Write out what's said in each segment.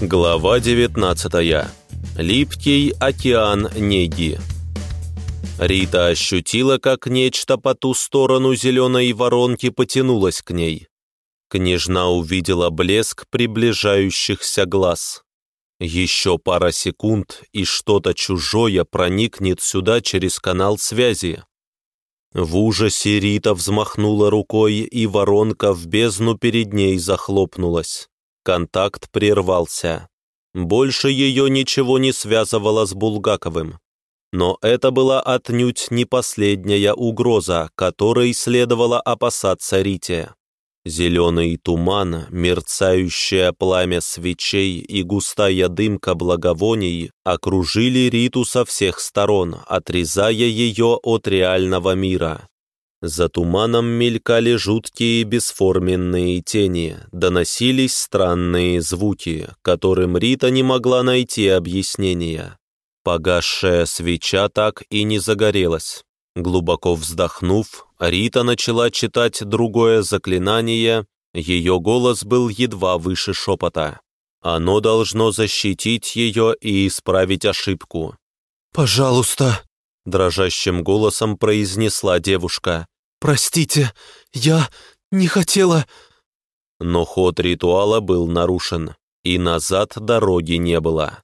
Глава 19. Липкий океан неги. Рита ощутила, как нечто по ту сторону зеленой воронки потянулось к ней. Княжна увидела блеск приближающихся глаз. Еще пара секунд, и что-то чужое проникнет сюда через канал связи. В ужасе Рита взмахнула рукой, и воронка в бездну перед ней захлопнулась. Контакт прервался. Больше ее ничего не связывало с Булгаковым. Но это была отнюдь не последняя угроза, которой следовало опасаться Рите. Зеленый туман, мерцающее пламя свечей и густая дымка благовоний окружили Риту со всех сторон, отрезая ее от реального мира. За туманом мелькали жуткие бесформенные тени, доносились странные звуки, которым Рита не могла найти объяснения. Погасшая свеча так и не загорелась. Глубоко вздохнув, Рита начала читать другое заклинание, ее голос был едва выше шепота. Оно должно защитить ее и исправить ошибку. «Пожалуйста», — дрожащим голосом произнесла девушка, «Простите, я не хотела...» Но ход ритуала был нарушен, и назад дороги не было.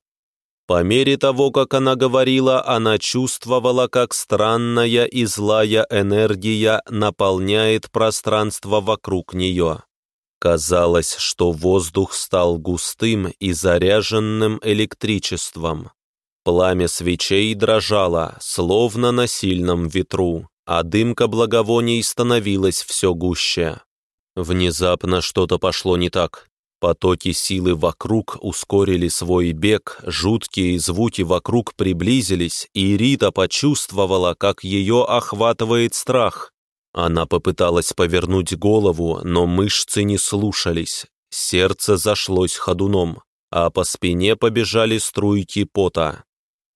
По мере того, как она говорила, она чувствовала, как странная и злая энергия наполняет пространство вокруг нее. Казалось, что воздух стал густым и заряженным электричеством. Пламя свечей дрожало, словно на сильном ветру а дымка благовоний становилась все гуще. Внезапно что-то пошло не так. Потоки силы вокруг ускорили свой бег, жуткие звуки вокруг приблизились, и Рита почувствовала, как ее охватывает страх. Она попыталась повернуть голову, но мышцы не слушались. Сердце зашлось ходуном, а по спине побежали струйки пота.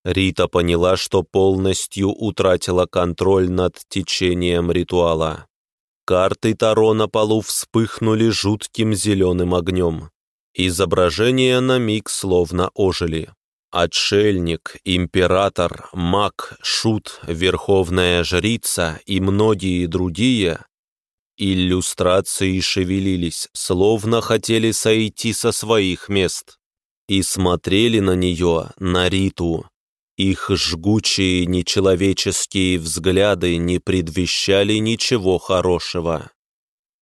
Рита поняла, что полностью утратила контроль над течением ритуала. Карты Таро на полу вспыхнули жутким зеленым огнем. Изображения на миг словно ожили. Отшельник, император, маг, шут, верховная жрица и многие другие иллюстрации шевелились, словно хотели сойти со своих мест, и смотрели на нее, на Риту, их жгучие нечеловеческие взгляды не предвещали ничего хорошего.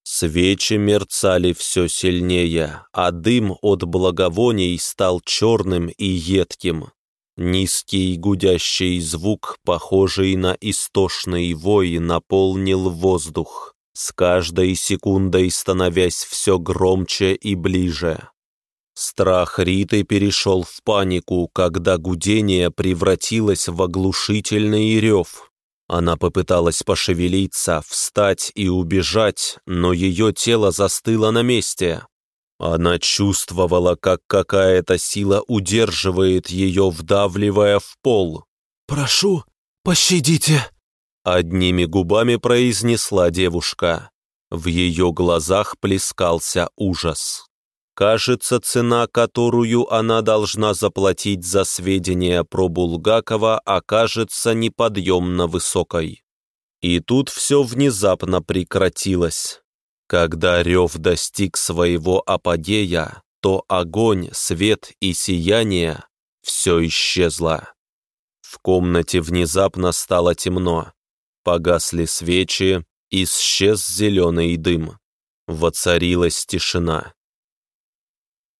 Свечи мерцали все сильнее, а дым от благовоний стал черным и едким. Низкий гудящий звук, похожий на истошный вой, наполнил воздух, с каждой секундой становясь все громче и ближе. Страх Риты перешел в панику, когда гудение превратилось в оглушительный рев. Она попыталась пошевелиться, встать и убежать, но ее тело застыло на месте. Она чувствовала, как какая-то сила удерживает ее, вдавливая в пол. «Прошу, пощадите!» Одними губами произнесла девушка. В ее глазах плескался ужас. Кажется, цена, которую она должна заплатить за сведения про Булгакова, окажется неподъемно высокой. И тут все внезапно прекратилось. Когда рев достиг своего апогея, то огонь, свет и сияние — все исчезло. В комнате внезапно стало темно. Погасли свечи, исчез зеленый дым. Воцарилась тишина.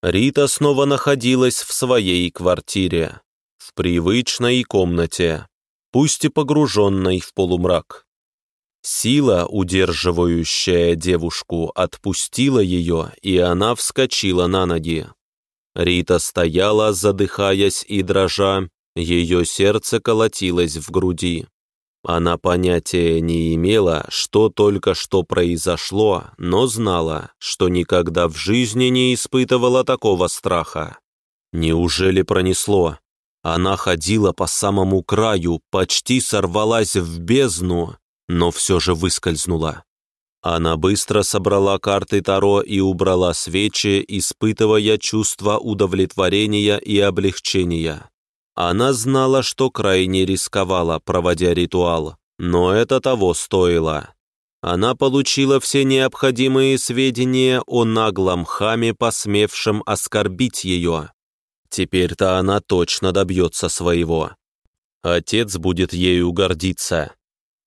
Рита снова находилась в своей квартире, в привычной комнате, пусть и погруженной в полумрак. Сила, удерживающая девушку, отпустила ее, и она вскочила на ноги. Рита стояла, задыхаясь и дрожа, ее сердце колотилось в груди. Она понятия не имела, что только что произошло, но знала, что никогда в жизни не испытывала такого страха. Неужели пронесло? Она ходила по самому краю, почти сорвалась в бездну, но все же выскользнула. Она быстро собрала карты Таро и убрала свечи, испытывая чувство удовлетворения и облегчения. Она знала, что крайне рисковала, проводя ритуал, но это того стоило. Она получила все необходимые сведения о наглом хаме, посмевшем оскорбить ее. Теперь-то она точно добьется своего. Отец будет ею гордиться.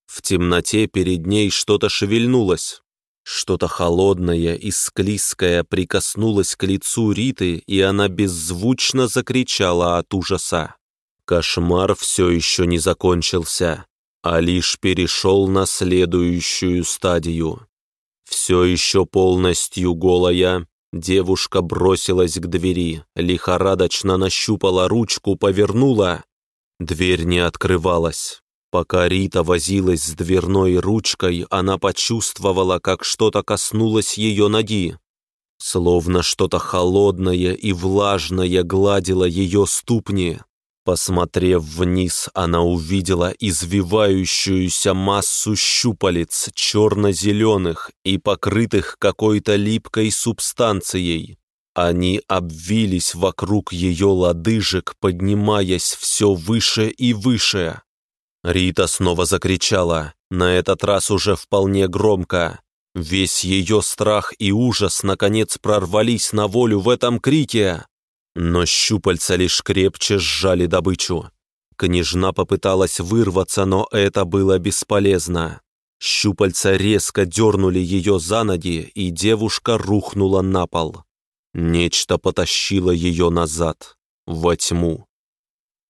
В темноте перед ней что-то шевельнулось. Что-то холодное и склизкое прикоснулось к лицу Риты, и она беззвучно закричала от ужаса. Кошмар все еще не закончился, а лишь перешел на следующую стадию. Все еще полностью голая, девушка бросилась к двери, лихорадочно нащупала ручку, повернула. Дверь не открывалась. Пока Рита возилась с дверной ручкой, она почувствовала, как что-то коснулось ее ноги. Словно что-то холодное и влажное гладило ее ступни. Посмотрев вниз, она увидела извивающуюся массу щупалец черно-зеленых и покрытых какой-то липкой субстанцией. Они обвились вокруг ее лодыжек, поднимаясь все выше и выше. Рита снова закричала, на этот раз уже вполне громко. Весь ее страх и ужас наконец прорвались на волю в этом крике. Но щупальца лишь крепче сжали добычу. Княжна попыталась вырваться, но это было бесполезно. Щупальца резко дернули ее за ноги, и девушка рухнула на пол. Нечто потащило ее назад, во тьму.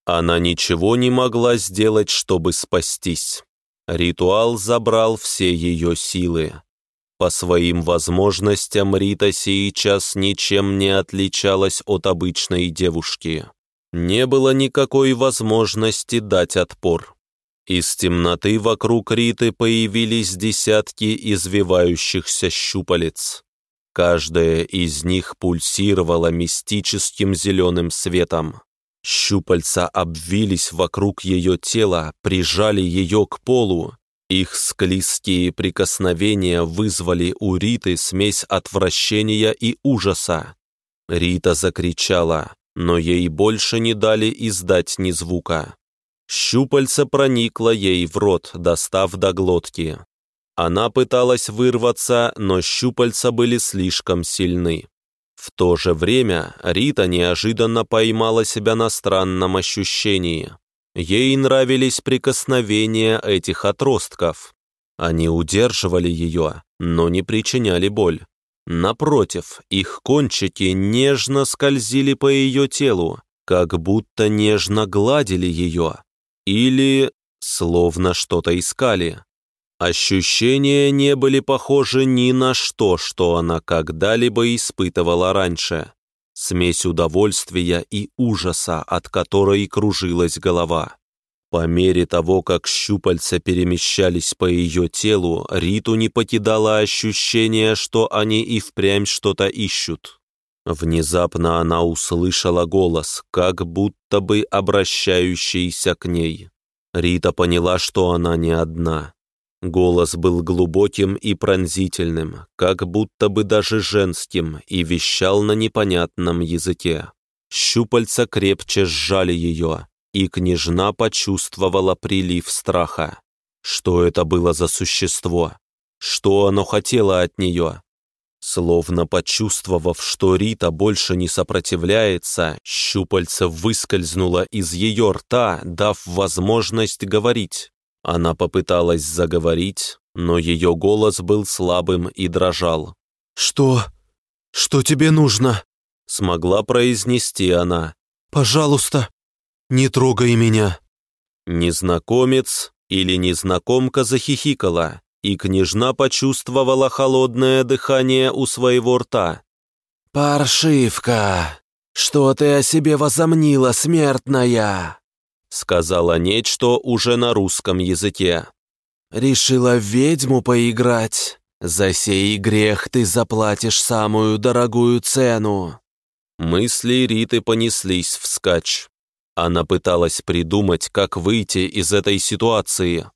Она ничего не могла сделать, чтобы спастись. Ритуал забрал все ее силы. По своим возможностям Рита сейчас ничем не отличалась от обычной девушки. Не было никакой возможности дать отпор. Из темноты вокруг Риты появились десятки извивающихся щупалец. Каждая из них пульсировала мистическим зеленым светом. Щупальца обвились вокруг ее тела, прижали ее к полу. Их склизкие прикосновения вызвали у Риты смесь отвращения и ужаса. Рита закричала, но ей больше не дали издать ни звука. Щупальце проникло ей в рот, достав до глотки. Она пыталась вырваться, но щупальца были слишком сильны. В то же время Рита неожиданно поймала себя на странном ощущении. Ей нравились прикосновения этих отростков. Они удерживали ее, но не причиняли боль. Напротив, их кончики нежно скользили по ее телу, как будто нежно гладили ее. Или словно что-то искали. Ощущения не были похожи ни на что, что она когда-либо испытывала раньше. Смесь удовольствия и ужаса, от которой кружилась голова. По мере того, как щупальца перемещались по ее телу, Риту не покидало ощущение, что они и впрямь что-то ищут. Внезапно она услышала голос, как будто бы обращающийся к ней. Рита поняла, что она не одна. Голос был глубоким и пронзительным, как будто бы даже женским, и вещал на непонятном языке. Щупальца крепче сжали ее, и княжна почувствовала прилив страха. Что это было за существо? Что оно хотело от нее? Словно почувствовав, что Рита больше не сопротивляется, щупальце выскользнуло из ее рта, дав возможность говорить. Она попыталась заговорить, но ее голос был слабым и дрожал. «Что? Что тебе нужно?» Смогла произнести она. «Пожалуйста, не трогай меня». Незнакомец или незнакомка захихикала, и княжна почувствовала холодное дыхание у своего рта. «Паршивка, что ты о себе возомнила, смертная?» Сказала нечто уже на русском языке. «Решила ведьму поиграть? За сей грех ты заплатишь самую дорогую цену». Мысли Риты понеслись вскачь. Она пыталась придумать, как выйти из этой ситуации.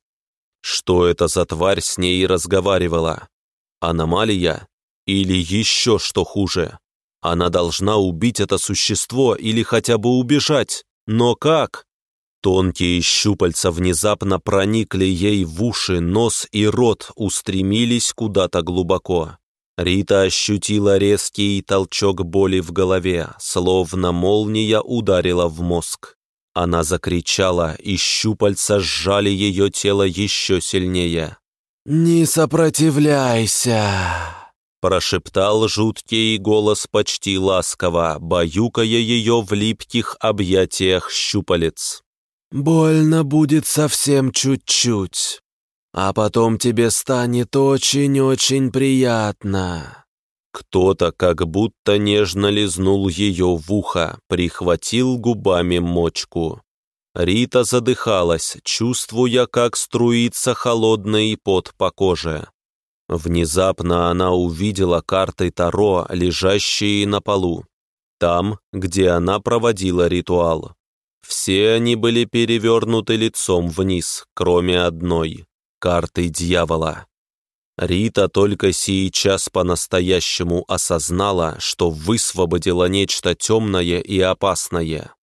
Что это за тварь с ней разговаривала? Аномалия? Или еще что хуже? Она должна убить это существо или хотя бы убежать. Но как? Тонкие щупальца внезапно проникли ей в уши, нос и рот устремились куда-то глубоко. Рита ощутила резкий толчок боли в голове, словно молния ударила в мозг. Она закричала, и щупальца сжали ее тело еще сильнее. «Не сопротивляйся!» Прошептал жуткий голос почти ласково, баюкая ее в липких объятиях щупалец. «Больно будет совсем чуть-чуть, а потом тебе станет очень-очень приятно». Кто-то как будто нежно лизнул ее в ухо, прихватил губами мочку. Рита задыхалась, чувствуя, как струится холодный пот по коже. Внезапно она увидела карты Таро, лежащие на полу. Там, где она проводила ритуал. Все они были перевернуты лицом вниз, кроме одной — карты дьявола. Рита только сейчас по-настоящему осознала, что высвободила нечто темное и опасное.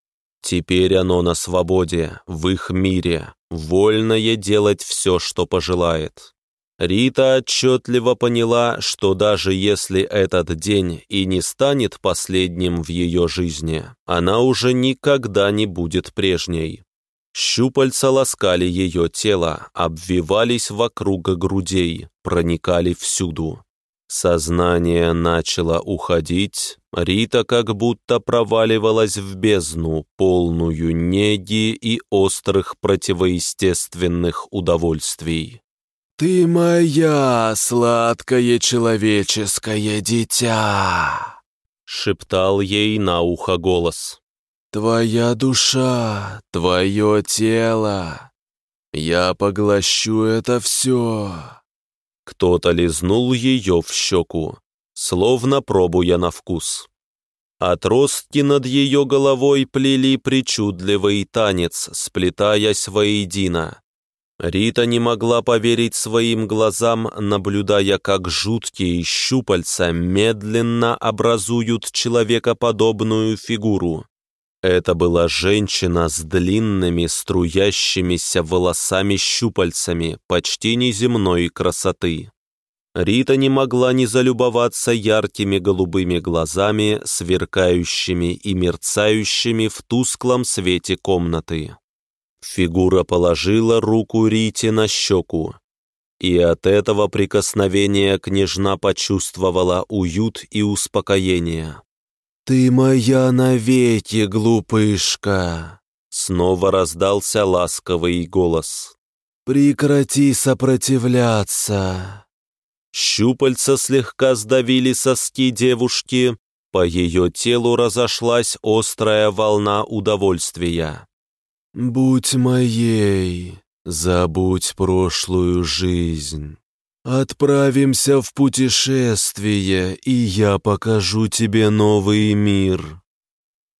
Теперь оно на свободе, в их мире, вольное делать все, что пожелает. Рита отчетливо поняла, что даже если этот день и не станет последним в ее жизни, она уже никогда не будет прежней. Щупальца ласкали ее тело, обвивались вокруг грудей, проникали всюду. Сознание начало уходить, Рита как будто проваливалась в бездну, полную неги и острых противоестественных удовольствий. «Ты моя сладкое человеческое дитя!» — шептал ей на ухо голос. «Твоя душа, твое тело. Я поглощу это все». Кто-то лизнул ее в щеку, словно пробуя на вкус. Отростки над ее головой плели причудливый танец, сплетаясь воедино. Рита не могла поверить своим глазам, наблюдая, как жуткие щупальца медленно образуют человекоподобную фигуру. Это была женщина с длинными струящимися волосами-щупальцами почти неземной красоты. Рита не могла не залюбоваться яркими голубыми глазами, сверкающими и мерцающими в тусклом свете комнаты. Фигура положила руку Рите на щеку, и от этого прикосновения княжна почувствовала уют и успокоение. «Ты моя навеки, глупышка!» Снова раздался ласковый голос. «Прекрати сопротивляться!» Щупальца слегка сдавили соски девушки, по ее телу разошлась острая волна удовольствия. «Будь моей, забудь прошлую жизнь. Отправимся в путешествие, и я покажу тебе новый мир».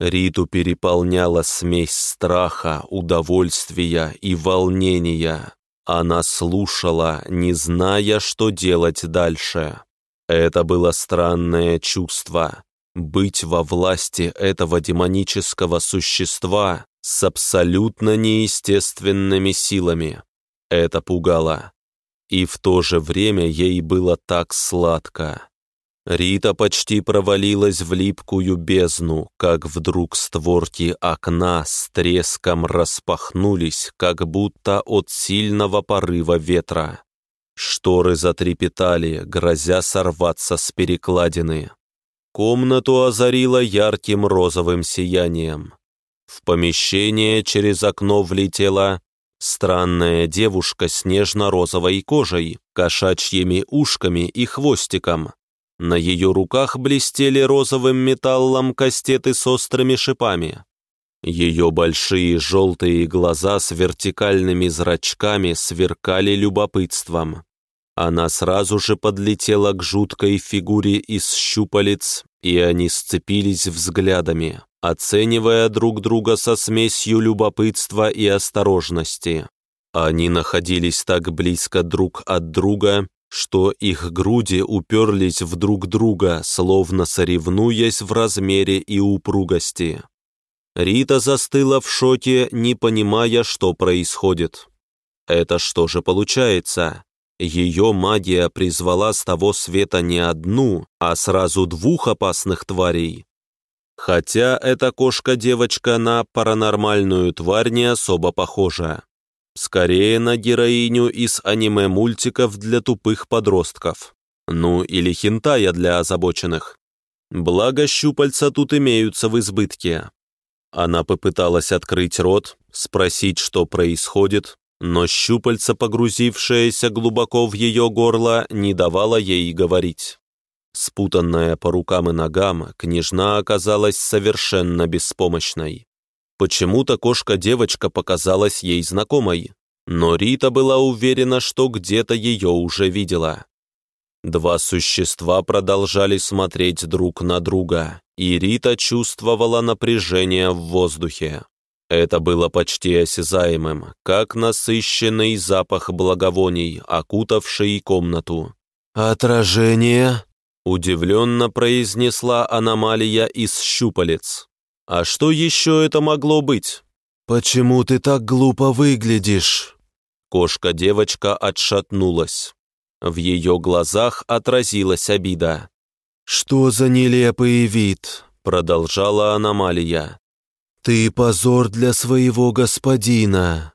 Риту переполняла смесь страха, удовольствия и волнения. Она слушала, не зная, что делать дальше. Это было странное чувство. Быть во власти этого демонического существа с абсолютно неестественными силами. Это пугало. И в то же время ей было так сладко. Рита почти провалилась в липкую бездну, как вдруг створки окна с треском распахнулись, как будто от сильного порыва ветра. Шторы затрепетали, грозя сорваться с перекладины. Комнату озарило ярким розовым сиянием. В помещение через окно влетела странная девушка с нежно-розовой кожей, кошачьими ушками и хвостиком. На ее руках блестели розовым металлом кастеты с острыми шипами. Ее большие желтые глаза с вертикальными зрачками сверкали любопытством. Она сразу же подлетела к жуткой фигуре из щупалец, и они сцепились взглядами оценивая друг друга со смесью любопытства и осторожности. Они находились так близко друг от друга, что их груди уперлись в друг друга, словно соревнуясь в размере и упругости. Рита застыла в шоке, не понимая, что происходит. Это что же получается? Ее магия призвала с того света не одну, а сразу двух опасных тварей. Хотя эта кошка-девочка на паранормальную тварь не особо похожа. Скорее на героиню из аниме-мультиков для тупых подростков. Ну или хентая для озабоченных. Благо щупальца тут имеются в избытке. Она попыталась открыть рот, спросить, что происходит, но щупальца, погрузившееся глубоко в ее горло, не давало ей говорить. Спутанная по рукам и ногам, княжна оказалась совершенно беспомощной. Почему-то кошка-девочка показалась ей знакомой, но Рита была уверена, что где-то ее уже видела. Два существа продолжали смотреть друг на друга, и Рита чувствовала напряжение в воздухе. Это было почти осязаемым, как насыщенный запах благовоний, окутавший комнату. «Отражение?» — удивленно произнесла аномалия из щупалец. «А что еще это могло быть?» «Почему ты так глупо выглядишь?» Кошка-девочка отшатнулась. В ее глазах отразилась обида. «Что за нелепый вид?» — продолжала аномалия. «Ты позор для своего господина!»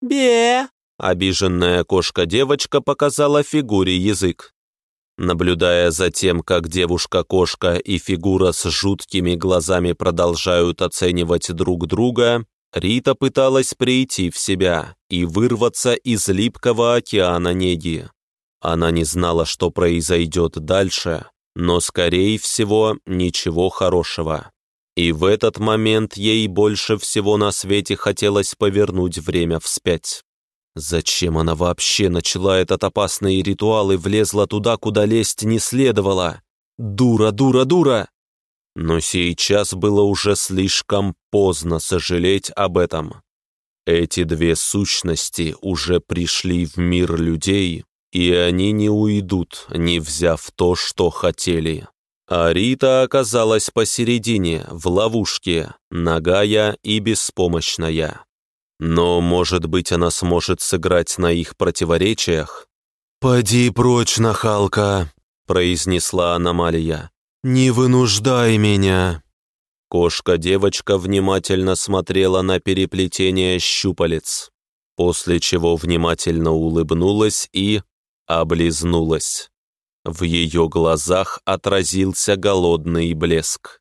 «Бе!» — обиженная кошка-девочка показала фигуре язык. Наблюдая за тем, как девушка-кошка и фигура с жуткими глазами продолжают оценивать друг друга, Рита пыталась прийти в себя и вырваться из липкого океана неги. Она не знала, что произойдет дальше, но, скорее всего, ничего хорошего. И в этот момент ей больше всего на свете хотелось повернуть время вспять. Зачем она вообще начала этот опасный ритуал и влезла туда, куда лезть не следовало? Дура, дура, дура! Но сейчас было уже слишком поздно сожалеть об этом. Эти две сущности уже пришли в мир людей, и они не уйдут, не взяв то, что хотели. А Рита оказалась посередине, в ловушке, нагая и беспомощная. Но, может быть, она сможет сыграть на их противоречиях? «Поди прочь, нахалка!» — произнесла аномалия. «Не вынуждай меня!» Кошка-девочка внимательно смотрела на переплетение щупалец, после чего внимательно улыбнулась и облизнулась. В ее глазах отразился голодный блеск.